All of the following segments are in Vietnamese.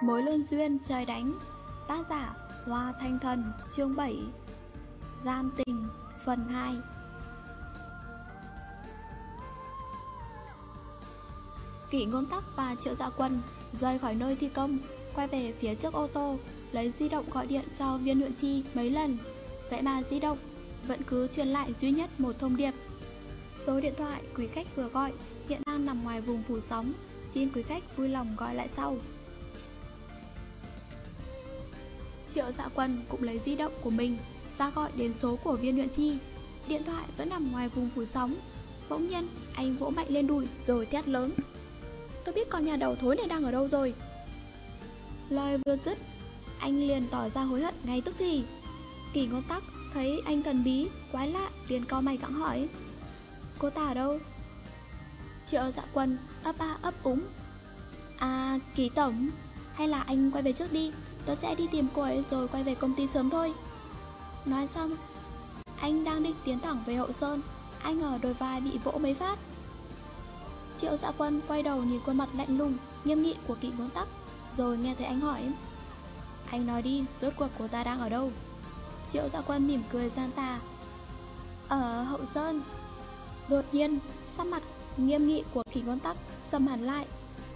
Mối lương duyên trời đánh, Tác giả Hoa Thanh Thần, Chương 7 Gian tình, Phần 2 Kỷ ngôn tắc và triệu dạ quân rời khỏi nơi thi công, Quay về phía trước ô tô, Lấy di động gọi điện cho viên huyện chi mấy lần. Vậy mà di động Vẫn cứ truyền lại duy nhất một thông điệp. Số điện thoại quý khách vừa gọi Hiện đang nằm ngoài vùng phủ sóng. Xin quý khách vui lòng gọi lại sau. Triệu dạ quân cũng lấy di động của mình, ra gọi đến số của viên luyện chi. Điện thoại vẫn nằm ngoài vùng phủ sóng. Bỗng nhiên, anh vỗ mạnh lên đùi rồi thét lớn. Tôi biết con nhà đầu thối này đang ở đâu rồi. Lời vừa dứt, Anh liền tỏ ra hối hận ngay tức thì. Kỳ ngôn tắc thấy anh thần bí, Quái lạ, liền co mày cẳng hỏi, Cô ta ở đâu? Triệu dạ quân ấp a ấp úng À kỳ tổng, Hay là anh quay về trước đi? Tôi sẽ đi tìm cô ấy rồi quay về công ty sớm thôi. Nói xong Anh đang định tiến thẳng về hậu sơn. Anh ngờ đôi vai bị vỗ mấy phát. Triệu dạ quân quay đầu nhìn khuôn mặt lạnh lùng Nghiêm nghị của kỵ ngôn tắc Rồi nghe thấy anh hỏi. Anh nói đi, rốt cuộc của ta đang ở đâu? Triệu dạ quân mỉm cười gian tà. Ở hậu sơn. Đột nhiên, sắc mặt nghiêm nghị của kỵ ngôn tắc Xâm hẳn lại.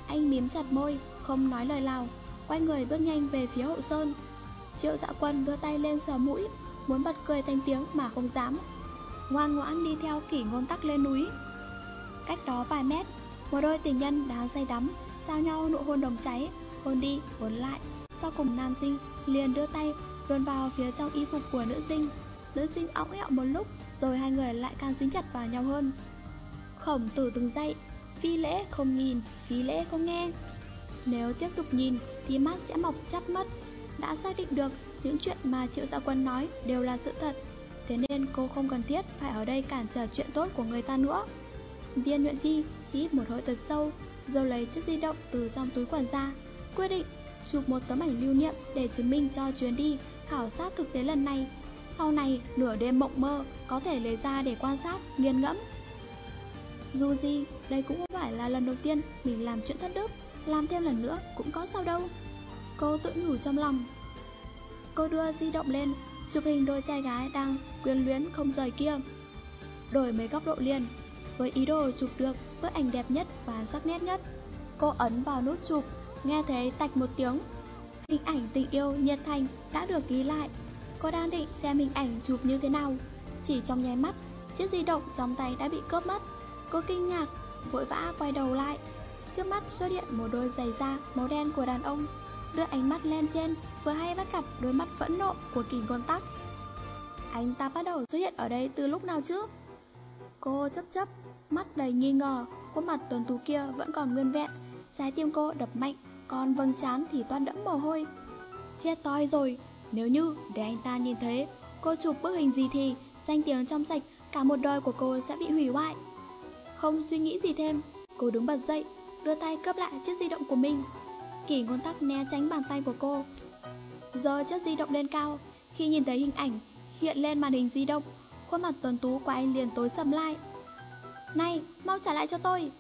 Anh miếm chặt môi, không nói lời nào. Quay người bước nhanh về phía hậu sơn. Triệu dạ quân đưa tay lên sờ mũi Muốn bật cười thanh tiếng mà không dám. Ngoan ngoãn đi theo kỷ ngôn tắc lên núi. Cách đó vài mét Một đôi tình nhân đang say đắm Trao nhau nụ hôn đồng cháy Hôn đi, hôn lại. Sau cùng nam sinh liền đưa tay Luồn vào phía trong y phục của nữ sinh. Nữ sinh ống ẹo một lúc Rồi hai người lại càng dính chặt vào nhau hơn. Khổng tử từng dậy Phi lễ không nhìn, phí lễ không nghe. Nếu tiếp tục nhìn Thì mắt sẽ mọc chắp mất Đã xác định được những chuyện mà Triệu Gia Quân nói đều là sự thật. Thế nên cô không cần thiết phải ở đây cản trở chuyện tốt của người ta nữa. Viên Nguyễn Di hít một hơi thật sâu Rồi lấy chiếc di động từ trong túi quần ra Quyết định chụp một tấm ảnh lưu niệm để chứng minh cho chuyến đi khảo sát thực tế lần này. Sau này nửa đêm mộng mơ có thể lấy ra để quan sát, nghiền ngẫm. Dù gì, đây cũng không phải là lần đầu tiên mình làm chuyện thất đức. Làm thêm lần nữa cũng có sao đâu. Cô tự nhủ trong lòng. Cô đưa di động lên, Chụp hình đôi trai gái đang quyến luyến không rời kia. Đổi mấy góc độ liền, Với ý đồ chụp được bức ảnh đẹp nhất và sắc nét nhất, Cô ấn vào nút chụp, Nghe thấy tạch một tiếng. Hình ảnh tình yêu nhiệt thành đã được ghi lại. Cô đang định xem hình ảnh chụp như thế nào. Chỉ trong nháy mắt, Chiếc di động trong tay đã bị cướp mất. Cô kinh ngạc, Vội vã quay đầu lại. Trước mắt xuất hiện một đôi giày da, màu đen của đàn ông. Đưa ánh mắt lên trên, Vừa hay bắt gặp đôi mắt phẫn nộ của kỳ ngôn tắc. Anh ta bắt đầu xuất hiện ở đây từ lúc nào chứ? Cô chấp chấp, Mắt đầy nghi ngờ, Khuôn mặt tuần tú kia vẫn còn nguyên vẹn. Trái tim cô đập mạnh Còn vâng chán thì toan đẫm mồ hôi. Chết toi rồi, Nếu như để anh ta nhìn thấy Cô chụp bức hình gì thì Danh tiếng trong sạch, Cả một đời của cô sẽ bị hủy hoại. Không suy nghĩ gì thêm, Cô đứng bật dậy Đưa tay cướp lại chiếc di động của mình. Kỷ ngôn tắc né tránh bàn tay của cô. Giờ chiếc di động lên cao Khi nhìn thấy hình ảnh hiện lên màn hình di động Khuôn mặt tuần tú của anh liền tối sầm lại. Này, mau trả lại cho tôi.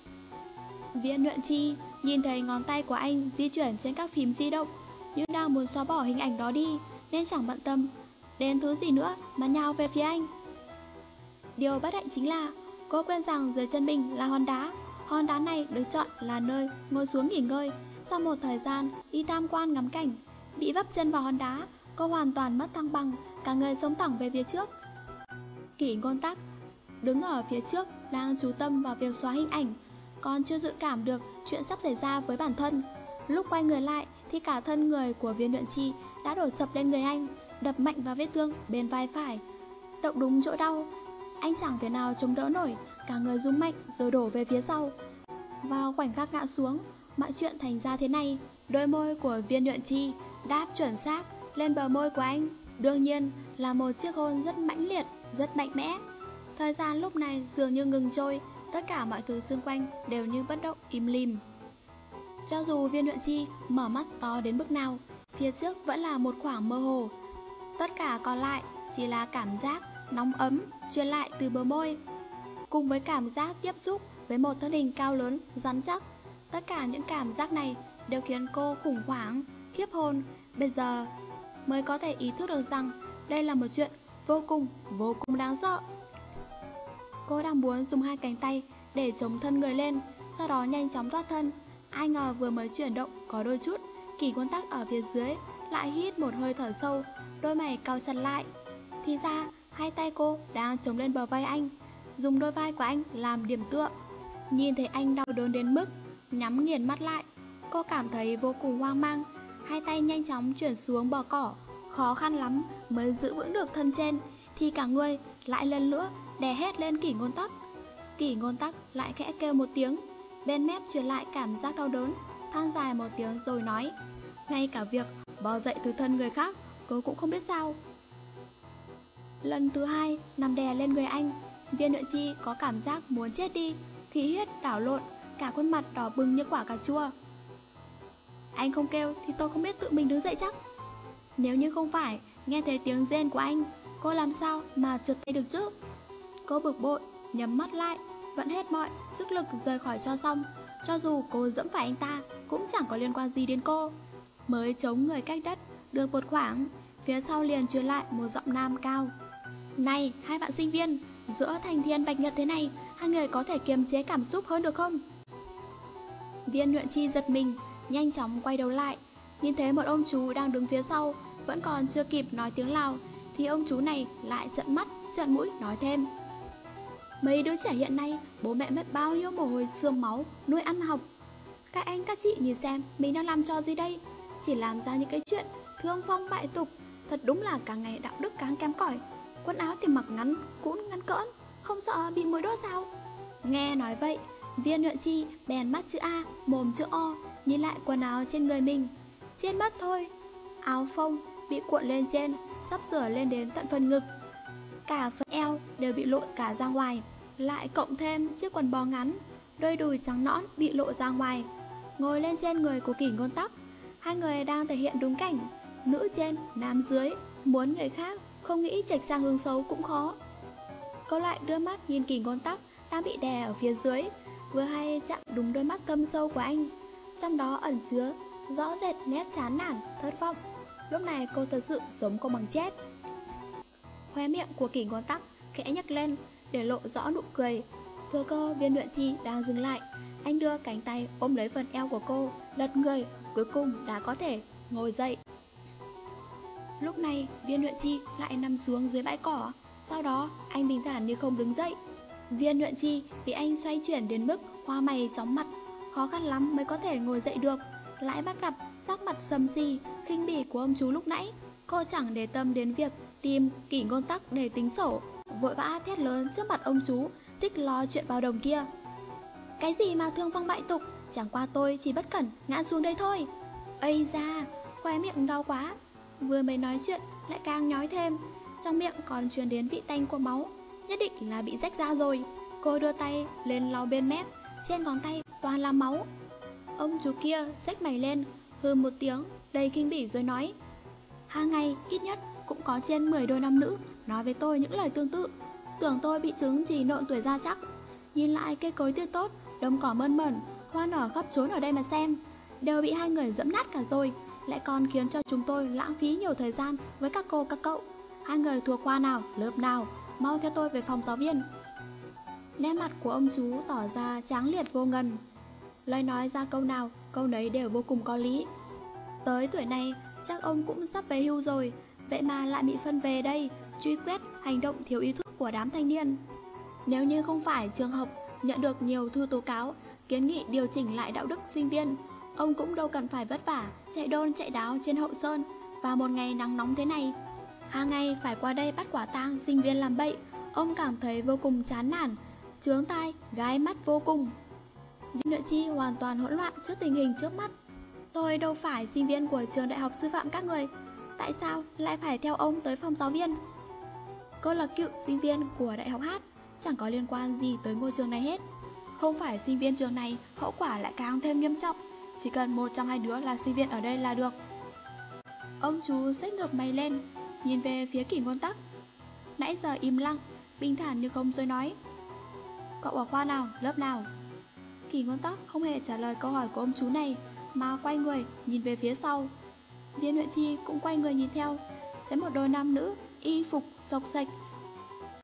Viên nhuận chi Nhìn thấy ngón tay của anh di chuyển trên các phím di động Như đang muốn xóa bỏ hình ảnh đó đi Nên chẳng bận tâm Đến thứ gì nữa mà nhào về phía anh. Điều bất hạnh chính là Cô quên rằng dưới chân mình là hòn đá. Hòn đá này được chọn là nơi ngồi xuống nghỉ ngơi. Sau một thời gian đi tham quan ngắm cảnh, Bị vấp chân vào hòn đá, Cô hoàn toàn mất thăng bằng, Cả người sống thẳng về phía trước. Kỷ ngôn tắc Đứng ở phía trước, đang chú tâm vào việc xóa hình ảnh, Còn chưa dự cảm được chuyện sắp xảy ra với bản thân. Lúc quay người lại thì cả thân người của viên luyện chi đã đổ sập lên người anh, Đập mạnh vào vết thương bên vai phải. Động đúng chỗ đau, Anh chẳng thể nào chống đỡ nổi. Cả người rung mạnh, rồi đổ về phía sau. Vào khoảnh khắc ngã xuống, Mọi chuyện thành ra thế này. Đôi môi của viên nhuận chi Đáp chuẩn xác lên bờ môi của anh. Đương nhiên là một chiếc hôn rất mãnh liệt, Rất mạnh mẽ. Thời gian lúc này dường như ngừng trôi, Tất cả mọi thứ xung quanh đều như bất động im lìm. Cho dù viên nhuận chi mở mắt to đến mức nào, Phía trước vẫn là một khoảng mơ hồ. Tất cả còn lại chỉ là cảm giác nóng ấm truyền lại từ bờ môi. Cùng với cảm giác tiếp xúc với một thân hình cao lớn, rắn chắc Tất cả những cảm giác này đều khiến cô khủng hoảng, khiếp hồn. Bây giờ mới có thể ý thức được rằng đây là một chuyện vô cùng, vô cùng đáng sợ. Cô đang muốn dùng hai cánh tay để chống thân người lên, sau đó nhanh chóng thoát thân. Ai ngờ vừa mới chuyển động có đôi chút, kỳ quân tắc ở phía dưới lại hít một hơi thở sâu, đôi mày cau chặt lại. Thì ra, hai tay cô đang chống lên bờ vai anh, dùng đôi vai của anh làm điểm tựa. Nhìn thấy anh đau đớn đến mức nhắm nghiền mắt lại, cô cảm thấy vô cùng hoang mang, hai tay nhanh chóng chuyển xuống bò cỏ, khó khăn lắm mới giữ vững được thân trên, thì cả người lại lần nữa đè hết lên kỷ ngôn tắc. Kỷ ngôn tắc lại khẽ kêu một tiếng, bên mép truyền lại cảm giác đau đớn, than dài một tiếng rồi nói, ngay cả việc bò dậy từ thân người khác, cô cũng không biết sao. Lần thứ hai, nằm đè lên người anh, viên luyện chi có cảm giác muốn chết đi, khí huyết đảo lộn, cả khuôn mặt đỏ bừng như quả cà chua. Anh không kêu thì tôi không biết tự mình đứng dậy chắc. Nếu như không phải, nghe thấy tiếng rên của anh, cô làm sao mà trượt tay được chứ? Cô bực bội, nhắm mắt lại, vẫn hết mọi sức lực rời khỏi cho xong. Cho dù cô dẫm phải anh ta, cũng chẳng có liên quan gì đến cô. Mới chống người cách đất, được một khoảng, phía sau liền truyền lại một giọng nam cao. Này, hai bạn sinh viên, giữa thành thiên bạch nhật thế này, hai người có thể kiềm chế cảm xúc hơn được không? Viên Nguyện chi giật mình, nhanh chóng quay đầu lại, nhìn thấy một ông chú đang đứng phía sau, vẫn còn chưa kịp nói tiếng Lào, thì ông chú này lại trợn mắt, trợn mũi nói thêm. Mấy đứa trẻ hiện nay, bố mẹ mất bao nhiêu mồ hôi xương máu, nuôi ăn học. Các anh các chị nhìn xem, mình đang làm cho gì đây? Chỉ làm ra những cái chuyện thương phong bại tục, thật đúng là cả ngày đạo đức càng kém cỏi. Quần áo thì mặc ngắn, cũng ngắn cỡn, không sợ bị mũi đốt sao? Nghe nói vậy, viên nhuận chi bèn mắt chữ A, mồm chữ O, nhìn lại quần áo trên người mình. Trên mất thôi, áo phông bị cuộn lên trên, sắp sửa lên đến tận phần ngực. Cả phần eo đều bị lộ cả ra ngoài, lại cộng thêm chiếc quần bò ngắn, đôi đùi trắng nõn bị lộ ra ngoài. Ngồi lên trên người của kỷ ngôn tắc, hai người đang thể hiện đúng cảnh, nữ trên, nam dưới, muốn người khác không nghĩ trạch sang hướng xấu cũng khó. Cô lại đưa mắt nhìn kỳ ngôn tắc đang bị đè ở phía dưới, vừa hay chạm đúng đôi mắt câm sâu của anh, trong đó ẩn chứa rõ rệt nét chán nản, thất vọng. Lúc này cô thật sự sống không bằng chết. Khóe miệng của kỳ ngôn tắc khẽ nhấc lên để lộ rõ nụ cười. Thừa cơ viên luyện chi đang dừng lại, anh đưa cánh tay ôm lấy phần eo của cô, lật người, cuối cùng đã có thể ngồi dậy. Lúc này, viên luyện chi lại nằm xuống dưới bãi cỏ, sau đó anh bình thản như không đứng dậy. Viên luyện chi bị anh xoay chuyển đến mức hoa mày sóng mặt, khó khăn lắm mới có thể ngồi dậy được, lại bắt gặp sắc mặt sầm si, khinh bỉ của ông chú lúc nãy. Cô chẳng để tâm đến việc tìm kỷ ngôn tắc để tính sổ, vội vã thét lớn trước mặt ông chú, thích lo chuyện bao đồng kia. Cái gì mà thương phong bại tục, chẳng qua tôi chỉ bất cẩn ngã xuống đây thôi. Ây da, khóe miệng đau quá, vừa mới nói chuyện lại càng nhói thêm, trong miệng còn truyền đến vị tanh của máu, nhất định là bị rách ra rồi. Cô đưa tay lên lau bên mép, trên ngón tay toàn là máu. Ông chú kia xách mày lên, hư một tiếng, đầy kinh bỉ rồi nói Hàng ngày ít nhất cũng có trên 10 đôi nam nữ nói với tôi những lời tương tự. Tưởng tôi bị chứng chỉ nộn tuổi ra chắc. Nhìn lại cây cối tươi tốt, đồng cỏ mơn mẩn hoa nở khắp trốn ở đây mà xem Đều bị hai người dẫm nát cả rồi. Lại còn khiến cho chúng tôi lãng phí nhiều thời gian với các cô các cậu. Hai người thuộc khoa nào, lớp nào, mau theo tôi về phòng giáo viên. Nét mặt của ông chú tỏ ra tráng liệt vô ngần. Lời nói ra câu nào, câu nấy đều vô cùng có lý. Tới tuổi này, chắc ông cũng sắp về hưu rồi. Vậy mà lại bị phân về đây, truy quét hành động thiếu ý thức của đám thanh niên. Nếu như không phải trường học nhận được nhiều thư tố cáo Kiến nghị điều chỉnh lại đạo đức sinh viên Ông cũng đâu cần phải vất vả, chạy đôn chạy đáo trên hậu sơn. Và một ngày nắng nóng thế này Hàng ngày phải qua đây bắt quả tang sinh viên làm bậy. Ông cảm thấy vô cùng chán nản Trướng tai, gái mắt vô cùng. Viên nội chi hoàn toàn hỗn loạn trước tình hình trước mắt. Tôi đâu phải sinh viên của trường đại học sư phạm các người Tại sao lại phải theo ông tới phòng giáo viên? Cô là cựu sinh viên của đại học hát Chẳng có liên quan gì tới ngôi trường này hết. Không phải sinh viên trường này Hậu quả lại càng thêm nghiêm trọng. Chỉ cần một trong hai đứa là sinh viên ở đây là được Ông chú xách ngược mày lên Nhìn về phía kỷ ngôn tắc Nãy giờ im lặng Bình thản như không rồi nói Cậu ở khoa nào, lớp nào Kỷ ngôn tắc không hề trả lời câu hỏi của ông chú này mà quay người nhìn về phía sau. Viên huyện chi cũng quay người nhìn theo, thấy một đôi nam nữ y phục sộc sạch,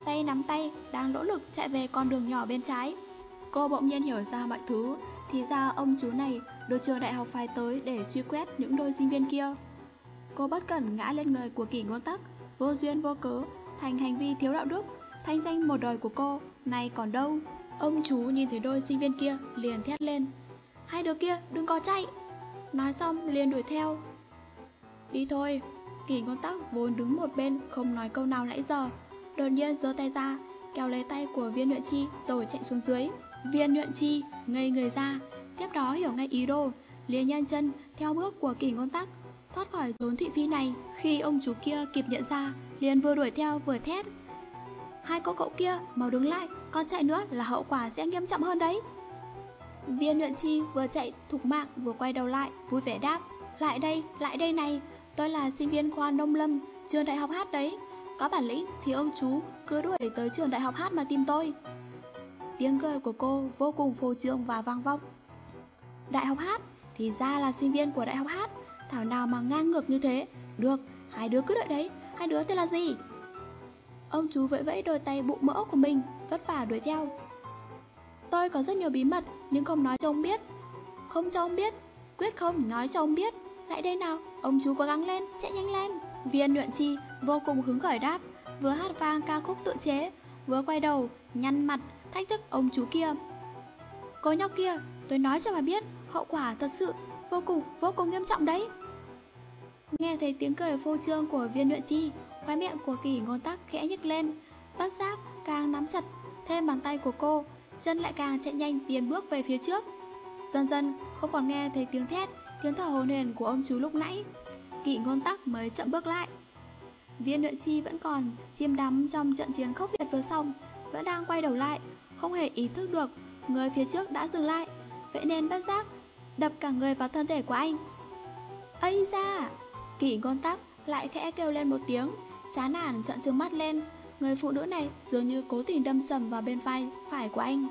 tay nắm tay đang nỗ lực chạy về con đường nhỏ bên trái. Cô bỗng nhiên hiểu ra mọi thứ, thì ra ông chú này được trường đại học phái tới để truy quét những đôi sinh viên kia. Cô bất cẩn ngã lên người của kỷ ngôn tắc, vô duyên vô cớ, thành hành vi thiếu đạo đức, thanh danh một đời của cô, này còn đâu. Ông chú nhìn thấy đôi sinh viên kia liền thét lên. Hai đứa kia đừng có chạy. Nói xong liền đuổi theo. Đi thôi. Kỷ ngôn tắc vốn đứng một bên không nói câu nào nãy giờ. Đột nhiên giơ tay ra, kéo lấy tay của viên nhuận chi rồi chạy xuống dưới. Viên nhuận chi ngây người ra, tiếp đó hiểu ngay ý đồ, liền nhanh chân theo bước của kỳ ngôn tắc, thoát khỏi trốn thị phi này. Khi ông chú kia kịp nhận ra, liền vừa đuổi theo vừa thét. Hai cô cậu kia mau đứng lại, con chạy nữa là hậu quả sẽ nghiêm trọng hơn đấy. Viên luyện chi vừa chạy thục mạng vừa quay đầu lại, vui vẻ đáp. Lại đây, lại đây này, tôi là sinh viên khoa nông lâm, trường đại học hát đấy. Có bản lĩnh thì ông chú cứ đuổi tới trường đại học hát mà tìm tôi. Tiếng cười của cô vô cùng phô trương và vang vọng. Đại học hát thì ra là sinh viên của đại học hát, thảo nào mà ngang ngược như thế. Được, hai đứa cứ đợi đấy, hai đứa tên là gì? Ông chú vẫy vẫy đôi tay bụng mỡ của mình, vất vả đuổi theo. Tôi có rất nhiều bí mật nhưng không nói cho ông biết. Không cho ông biết, quyết không nói cho ông biết. Lại đây nào, ông chú cố gắng lên, chạy nhanh lên. Viên luyện chi vô cùng hứng khởi đáp, vừa hát vang ca khúc tự chế, vừa quay đầu, nhăn mặt, thách thức ông chú kia. Cô nhóc kia, tôi nói cho bà biết, hậu quả thật sự vô cùng, vô cùng nghiêm trọng đấy. Nghe thấy tiếng cười phô trương của viên luyện chi, khóe miệng của kỳ ngôn tắc khẽ nhích lên, bất giác càng nắm chặt thêm bàn tay của cô, chân lại càng chạy nhanh tiến bước về phía trước. Dần dần không còn nghe thấy tiếng thét, tiếng thở hồn hển của ông chú lúc nãy. Kỵ ngôn tắc mới chậm bước lại. Viên luyện chi vẫn còn chiêm đắm trong trận chiến khốc liệt vừa xong, vẫn đang quay đầu lại, không hề ý thức được người phía trước đã dừng lại, vậy nên bất giác đập cả người vào thân thể của anh. Ây ra! Kỷ ngôn tắc lại khẽ kêu lên một tiếng, chán nản trợn trừng mắt lên. Người phụ nữ này dường như cố tình đâm sầm vào bên vai phải của anh.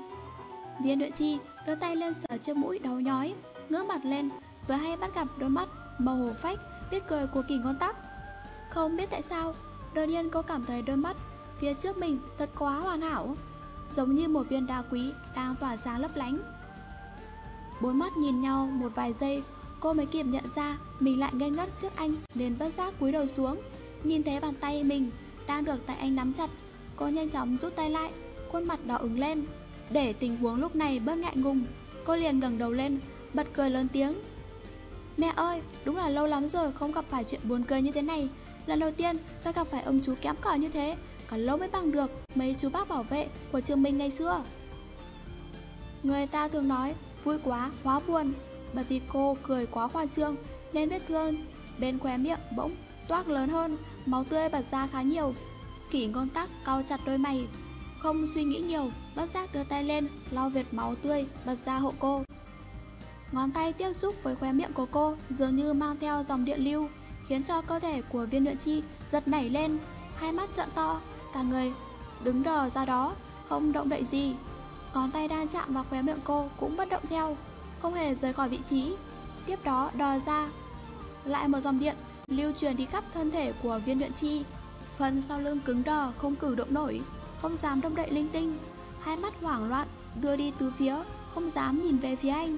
Viên luyện chi đưa tay lên sờ chiếc mũi đau nhói, ngỡ mặt lên, vừa hay bắt gặp đôi mắt màu hồ phách biết cười của kỳ ngôn tắc. Không biết tại sao, đột nhiên cô cảm thấy đôi mắt phía trước mình thật quá hoàn hảo, giống như một viên đá quý đang tỏa sáng lấp lánh. Bốn mắt nhìn nhau một vài giây, cô mới kịp nhận ra mình lại ngây ngất trước anh nên bất giác cúi đầu xuống, nhìn thấy bàn tay mình đang được tay anh nắm chặt. Cô nhanh chóng rút tay lại, khuôn mặt đỏ ửng lên. Để tình huống lúc này bớt ngại ngùng, cô liền ngẩng đầu lên, bật cười lớn tiếng. Mẹ ơi, đúng là lâu lắm rồi không gặp phải chuyện buồn cười như thế này. Lần đầu tiên tôi gặp phải ông chú kém cỏi như thế, còn lâu mới bằng được mấy chú bác bảo vệ của trường mình ngày xưa. Người ta thường nói vui quá, hóa buồn, bởi vì cô cười quá khoa trương nên vết thương bên khóe miệng bỗng toát lớn hơn, máu tươi bật ra khá nhiều. Kỷ ngôn tắc cau chặt đôi mày, không suy nghĩ nhiều, bất giác đưa tay lên, lau vệt máu tươi bật ra hộ cô. Ngón tay tiếp xúc với khóe miệng của cô dường như mang theo dòng điện lưu, khiến cho cơ thể của viên luyện chi giật nảy lên, hai mắt trợn to, cả người đứng đờ ra đó, không động đậy gì. Ngón tay đang chạm vào khóe miệng cô cũng bất động theo, không hề rời khỏi vị trí. Tiếp đó đò ra, lại một dòng điện lưu truyền đi khắp thân thể của viên luyện chi. Phần sau lưng cứng đờ, không cử động nổi, không dám động đậy linh tinh, hai mắt hoảng loạn, đưa đi từ phía, không dám nhìn về phía anh.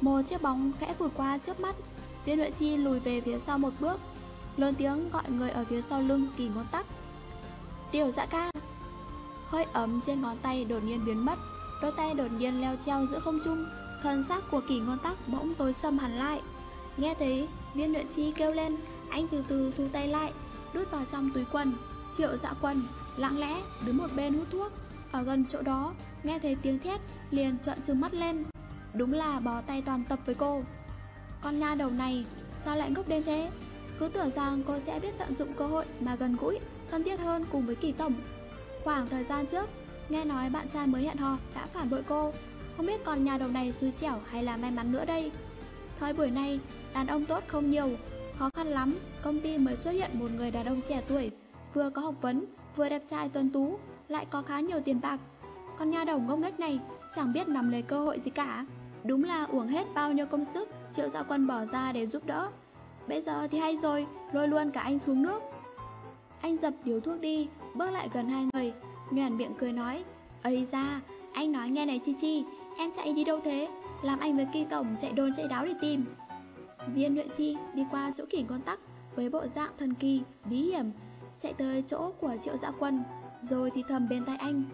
Một chiếc bóng khẽ vụt qua trước mắt, viên luyện chi lùi về phía sau một bước, lớn tiếng gọi người ở phía sau lưng kỳ ngón tắc. Tiểu dạ ca! Hơi ấm trên ngón tay đột nhiên biến mất, đôi tay đột nhiên leo treo giữa không trung, thân xác của kỳ ngón tắc bỗng tối sầm hẳn lại. Nghe thấy viên luyện chi kêu lên, anh từ từ thu tay lại, đút vào trong túi quần. Triệu dạ quần, lặng lẽ, đứng một bên hút thuốc. Ở gần chỗ đó, nghe thấy tiếng thét, liền trợn trừng mắt lên. Đúng là bó tay toàn tập với cô. Con nha đầu này, sao lại ngốc đến thế? Cứ tưởng rằng cô sẽ biết tận dụng cơ hội mà gần gũi, thân thiết hơn cùng với kỳ tổng. Khoảng thời gian trước, nghe nói bạn trai mới hẹn hò đã phản bội cô. Không biết còn nhà đầu này xui xẻo hay là may mắn nữa đây. Thời buổi này, đàn ông tốt không nhiều, khó khăn lắm, công ty mới xuất hiện một người đàn ông trẻ tuổi, vừa có học vấn, vừa đẹp trai tuấn tú, lại có khá nhiều tiền bạc. Con nha đầu ngốc nghếch này chẳng biết nắm lấy cơ hội gì cả. Đúng là uổng hết bao nhiêu công sức Triệu Dạ Quân bỏ ra để giúp đỡ Bây giờ thì hay rồi Lôi luôn cả anh xuống nước Anh dập điếu thuốc đi Bước lại gần hai người. Nhoàn miệng cười nói Ây ra anh nói nghe này Chi Chi Em chạy đi đâu thế? Làm anh với kinh tổng chạy đồn chạy đáo để tìm. Viên Nhuệ Chi đi qua chỗ kỷ con tắc Với bộ dạng thần kỳ, bí hiểm Chạy tới chỗ của triệu dạ quân Rồi thì thầm bên tay anh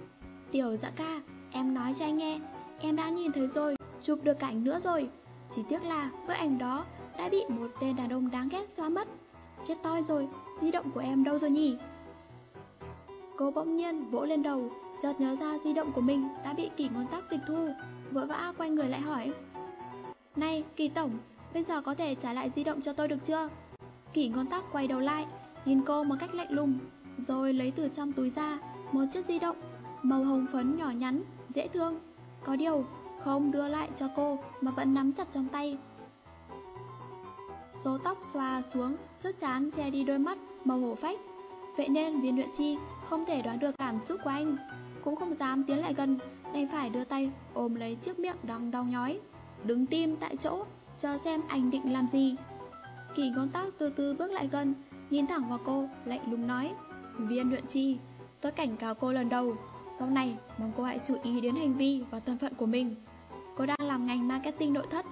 Tiểu dạ ca, em nói cho anh nghe Em đã nhìn thấy rồi, chụp được cảnh nữa rồi. Chỉ tiếc là bức ảnh đó đã bị một tên đàn ông đáng ghét xóa mất. Chết toi rồi, di động của em đâu rồi nhỉ? Cô bỗng nhiên vỗ lên đầu Chợt nhớ ra di động của mình đã bị kỷ ngón tắc tịch thu Vội vã quay người lại hỏi. Này kỳ tổng Bây giờ có thể trả lại di động cho tôi được chưa? Kỷ ngón tắc quay đầu lại Nhìn cô một cách lạnh lùng Rồi lấy từ trong túi ra Một chiếc di động Màu hồng phấn nhỏ nhắn, dễ thương. Có điều không đưa lại cho cô Mà vẫn nắm chặt trong tay. Số tóc xòa xuống Chốt chán che đi đôi mắt Màu hổ phách. Vậy nên viên luyện chi không thể đoán được cảm xúc của anh. Cũng không dám tiến lại gần, Đành phải đưa tay ôm lấy chiếc miệng đang đau nhói. Đứng tim tại chỗ, Chờ xem anh định làm gì. Kỳ ngón tác từ từ bước lại gần, Nhìn thẳng vào cô, lạnh lùng nói, Viên luyện chi, Tôi cảnh cáo cô lần đầu. Sau này, mong cô hãy chú ý đến hành vi và thân phận của mình. Cô đang làm ngành marketing nội thất,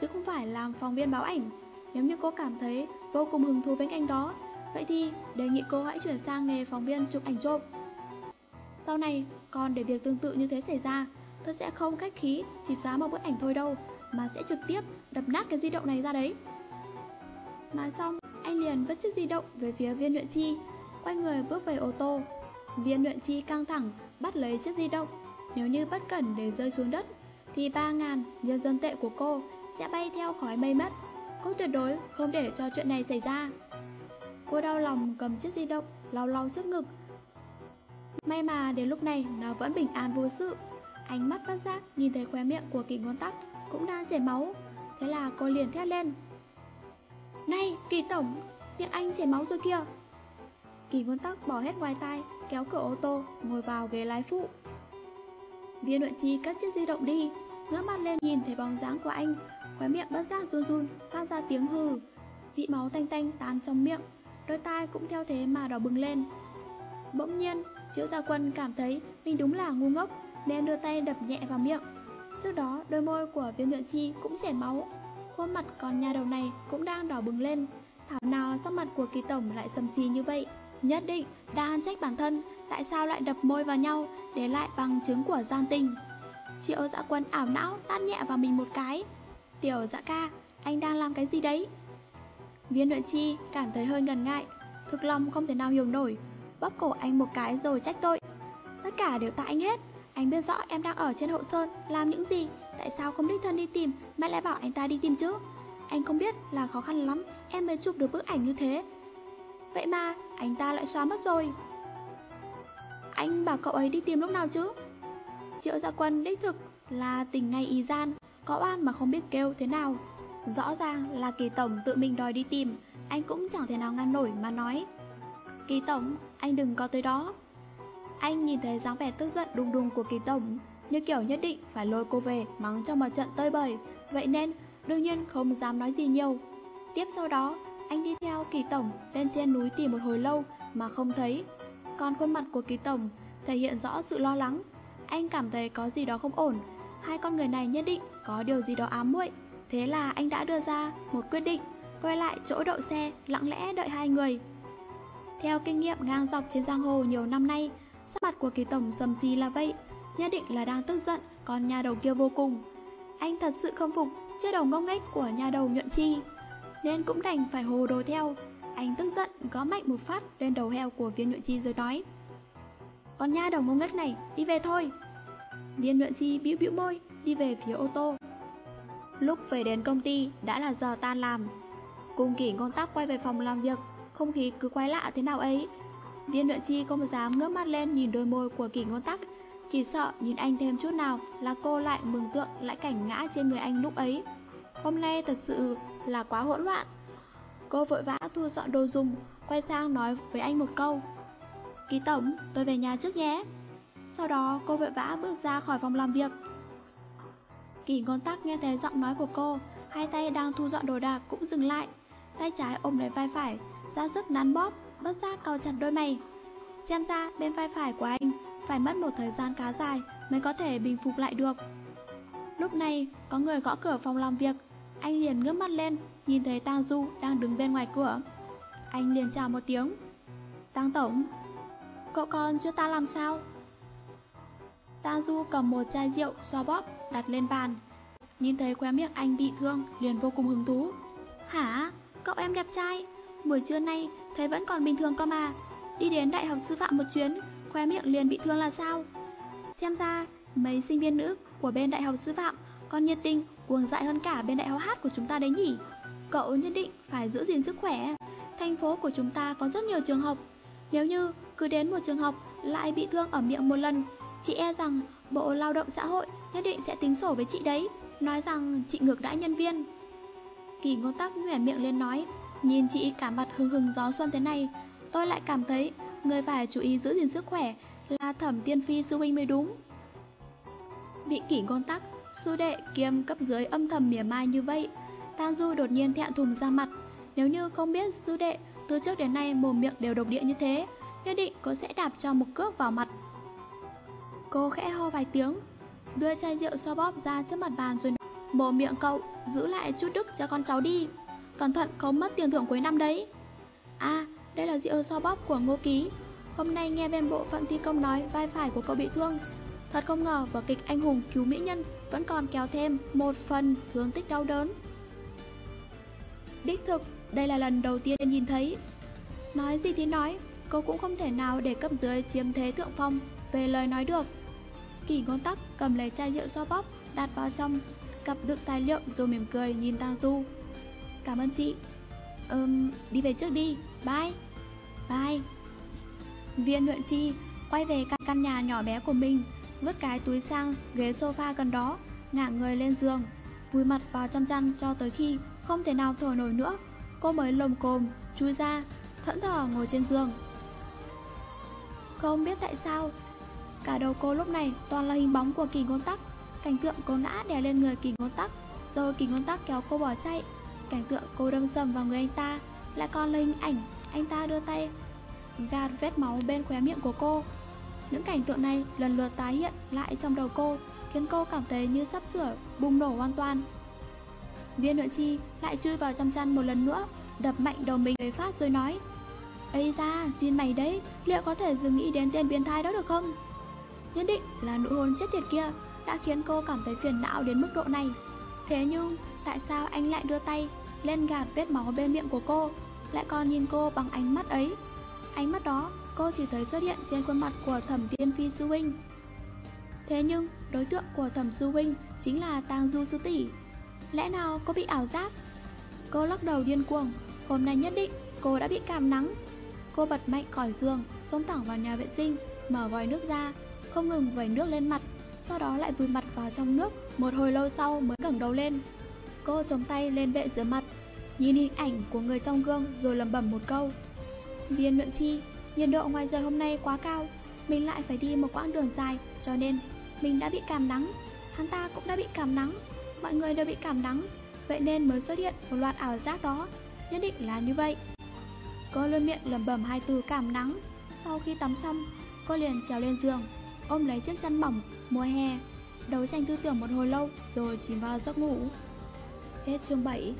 Chứ không phải làm phóng viên báo ảnh. Nếu như cô cảm thấy vô cùng hứng thú với ngành đó Vậy thì, đề nghị cô hãy chuyển sang nghề phóng viên chụp ảnh trộm Sau này còn để việc tương tự như thế xảy ra, Tôi sẽ không khách khí chỉ xóa một bức ảnh thôi đâu, Mà sẽ trực tiếp đập nát cái di động này ra đấy. Nói xong, anh liền vứt chiếc di động về phía viên luyện chi, Quay người bước về ô tô. Viên luyện chi căng thẳng bắt lấy chiếc di động. Nếu như bất cẩn để rơi xuống đất, Thì 3.000 nhân dân tệ của cô sẽ bay theo khói mây mất. Cô tuyệt đối không để cho chuyện này xảy ra. Cô đau lòng cầm chiếc di động, lau lau trước ngực. May mà đến lúc này, nó vẫn bình an vô sự. Ánh mắt bất giác nhìn thấy khóe miệng của kỳ ngón tắc Cũng đang chảy máu. Thế là cô liền thét lên. Này, kỳ tổng, Miệng anh chảy máu rồi kìa. Kỳ ngón tắc bỏ hết ngoài tai, Kéo cửa ô tô, ngồi vào ghế lái phụ. Viên nội chi, cất chiếc di động đi. Ngỡ mắt lên nhìn thấy bóng dáng của anh, Khóe miệng bất giác run run, Phát ra tiếng hừ. Vị máu tanh tanh tan trong miệng đôi tai cũng theo thế mà đỏ bừng lên. Bỗng nhiên, Triệu Gia Quân cảm thấy mình đúng là ngu ngốc nên đưa tay đập nhẹ vào miệng. Trước đó, đôi môi của viên nhuận chi cũng chảy máu. Khuôn mặt con nhà đầu này cũng đang đỏ bừng lên. Thảo nào sắc mặt của kỳ tổng lại sầm xì như vậy. Nhất định đang trách bản thân tại sao lại đập môi vào nhau để lại bằng chứng của gian tình. Triệu dạ quân ảo não tát nhẹ vào mình một cái. Tiểu dạ ca, anh đang làm cái gì đấy? Viên luyện chi cảm thấy hơi ngần ngại. Thực lòng không thể nào hiểu nổi. Bóp cổ anh một cái rồi trách tội. Tất cả đều tại anh hết. Anh biết rõ em đang ở trên hậu sơn, Làm những gì. Tại sao không đích thân đi tìm? Mà lại bảo anh ta đi tìm chứ. Anh không biết là khó khăn lắm, Em mới chụp được bức ảnh như thế. Vậy mà anh ta lại xóa mất rồi. Anh bảo cậu ấy đi tìm lúc nào chứ? Triệu gia quân đích thực là tình ngay ý gian, Có oan mà không biết kêu thế nào. Rõ ràng là kỳ tổng tự mình đòi đi tìm Anh cũng chẳng thể nào ngăn nổi mà nói. Kỳ tổng, anh đừng có tới đó. Anh nhìn thấy dáng vẻ tức giận đùng đùng của kỳ tổng Như kiểu nhất định phải lôi cô về mắng cho một trận tơi bời. Vậy nên đương nhiên không dám nói gì nhiều. Tiếp sau đó anh đi theo kỳ tổng lên trên núi tìm một hồi lâu mà không thấy. Còn khuôn mặt của kỳ tổng thể hiện rõ sự lo lắng. Anh cảm thấy có gì đó không ổn. Hai con người này nhất định có điều gì đó ám muội. Thế là anh đã đưa ra một quyết định, Quay lại chỗ đậu xe, Lặng lẽ đợi hai người. Theo kinh nghiệm ngang dọc trên giang hồ nhiều năm nay, Sắc mặt của kỳ tổng sầm gì là vậy, Nhất định là đang tức giận Còn nhà đầu kia vô cùng. Anh thật sự không phục Chiếc đầu ngông nghếch của nhà đầu nhuận chi, Nên cũng đành phải hồ đồ theo. Anh tức giận có mạnh một phát Lên đầu heo của viên nhuận chi rồi nói Còn nha đầu ngông nghếch này, Đi về thôi. Viên nhuận chi bĩu bĩu môi, Đi về phía ô tô. Lúc về đến công ty đã là giờ tan làm. Cùng kỷ ngôn tắc quay về phòng làm việc, Không khí cứ quái lạ thế nào ấy. Viên luyện chi không dám ngước mắt lên nhìn đôi môi của kỷ ngôn tắc, Chỉ sợ nhìn anh thêm chút nào là cô lại mừng tượng lại cảnh ngã trên người anh lúc ấy. Hôm nay thật sự là quá hỗn loạn. Cô vội vã thu dọn đồ dùng, Quay sang nói với anh một câu. Ký tổng, tôi về nhà trước nhé. Sau đó, cô vội vã bước ra khỏi phòng làm việc. Kỳ ngôn tắc nghe thấy giọng nói của cô, Hai tay đang thu dọn đồ đạc cũng dừng lại. Tay trái ôm lấy vai phải, ra sức nắn bóp, Bất giác cau chặt đôi mày. Xem ra bên vai phải của anh Phải mất một thời gian khá dài Mới có thể bình phục lại được. Lúc này, có người gõ cửa phòng làm việc. Anh liền ngước mắt lên, Nhìn thấy Tang Du đang đứng bên ngoài cửa. Anh liền chào một tiếng. Tang Tổng, Cậu con chưa ta làm sao? Tang Du cầm một chai rượu xoa bóp đặt lên bàn. Nhìn thấy khóe miệng anh bị thương, liền vô cùng hứng thú. Hả? Cậu em đẹp trai? Buổi trưa nay, thấy vẫn còn bình thường cơ mà. Đi đến đại học sư phạm một chuyến, Khóe miệng liền bị thương là sao? Xem ra, mấy sinh viên nữ của bên đại học sư phạm Còn nhiệt tình, cuồng dại hơn cả bên đại học hát của chúng ta đấy nhỉ? Cậu nhất định phải giữ gìn sức khỏe. Thành phố của chúng ta có rất nhiều trường học. Nếu như cứ đến một trường học lại bị thương ở miệng một lần Chị e rằng Bộ Lao động Xã hội nhất định sẽ tính sổ với chị đấy. Nói rằng chị ngược đãi nhân viên. Kỳ ngôn tắc nhỏe miệng lên nói, Nhìn chị cả mặt hừng hừng gió xuân thế này, Tôi lại cảm thấy Người phải chú ý giữ gìn sức khỏe Là thẩm tiên phi sư huynh mới đúng. Bị kỷ ngôn tắc, Sư đệ kiêm cấp dưới âm thầm mỉa mai như vậy, Tang Du đột nhiên thẹn thùng ra mặt. Nếu như không biết sư đệ Từ trước đến nay mồm miệng đều độc địa như thế, Nhất định có sẽ đạp cho một cước vào mặt. Cô khẽ ho vài tiếng Đưa chai rượu xoa bóp ra trước mặt bàn rồi mồ miệng cậu, Giữ lại chút đức cho con cháu đi. Cẩn thận không mất tiền thưởng cuối năm đấy. À đây là rượu xoa bóp của Ngô Ký. Hôm nay nghe bên bộ phận thi công nói Vai phải của cậu bị thương. Thật không ngờ vở kịch anh hùng cứu mỹ nhân Vẫn còn kéo thêm một phần thương tích đau đớn. Đích thực, Đây là lần đầu tiên nhìn thấy. Nói gì thì nói, Cô cũng không thể nào để cấp dưới chiếm thế thượng phong Về lời nói được. Kỳ ngôn tắc cầm lấy chai rượu xoa bóp Đặt vào trong cặp đựng tài liệu Rồi mỉm cười nhìn Tang Du. Cảm ơn chị. Ừm, đi về trước đi, bye. Bye. Viên huyện chi quay về căn căn nhà nhỏ bé của mình Vứt cái túi sang ghế sofa gần đó Ngả người lên giường Vùi mặt vào trong chăn cho tới khi Không thể nào thở nổi nữa. Cô mới lồng cồm, chui ra Thẫn thờ ngồi trên giường. Không biết tại sao Cả đầu cô lúc này toàn là hình bóng của kỳ ngôn tắc. Cảnh tượng cô ngã đè lên người kỳ ngôn tắc Rồi kỳ ngôn tắc kéo cô bỏ chạy. Cảnh tượng cô đâm sầm vào người anh ta Lại còn là hình ảnh Anh ta đưa tay Gạt vết máu bên khóe miệng của cô. Những cảnh tượng này lần lượt tái hiện lại trong đầu cô Khiến cô cảm thấy như sắp sửa bùng nổ hoàn toàn. Viên nội chi lại chui vào trong chăn một lần nữa Đập mạnh đầu mình với phát rồi nói Ây ra, xin mày đấy Liệu có thể dừng nghĩ đến tên biến thái đó được không? Nhất định là nụ hôn chết tiệt kia Đã khiến cô cảm thấy phiền não đến mức độ này. Thế nhưng, tại sao anh lại đưa tay Lên gạt vết máu bên miệng của cô, Lại còn nhìn cô bằng ánh mắt ấy? Ánh mắt đó, cô chỉ thấy xuất hiện trên khuôn mặt của thẩm tiên phi sư huynh. Thế nhưng, đối tượng của thẩm sư huynh Chính là tang du sư tỷ. Lẽ nào cô bị ảo giác? Cô lắc đầu điên cuồng, Hôm nay nhất định cô đã bị cảm nắng. Cô bật mạnh khỏi giường, Xông thẳng vào nhà vệ sinh, Mở vòi nước ra không ngừng vẩy nước lên mặt, Sau đó lại vùi mặt vào trong nước Một hồi lâu sau mới ngẩng đầu lên. Cô chống tay lên vệ rửa mặt, Nhìn hình ảnh của người trong gương Rồi lầm bẩm một câu. Viên luyện chi, Nhiệt độ ngoài trời hôm nay quá cao, Mình lại phải đi một quãng đường dài, Cho nên mình đã bị cảm nắng, Hắn ta cũng đã bị cảm nắng, Mọi người đều bị cảm nắng, Vậy nên mới xuất hiện một loạt ảo giác đó, Nhất định là như vậy. Cô luôn miệng lẩm bẩm hai từ cảm nắng. Sau khi tắm xong, Cô liền trèo lên giường. Ôm lấy chiếc chăn mỏng mùa hè, Đấu tranh tư tưởng một hồi lâu, Rồi chìm vào giấc ngủ. Hết chương 7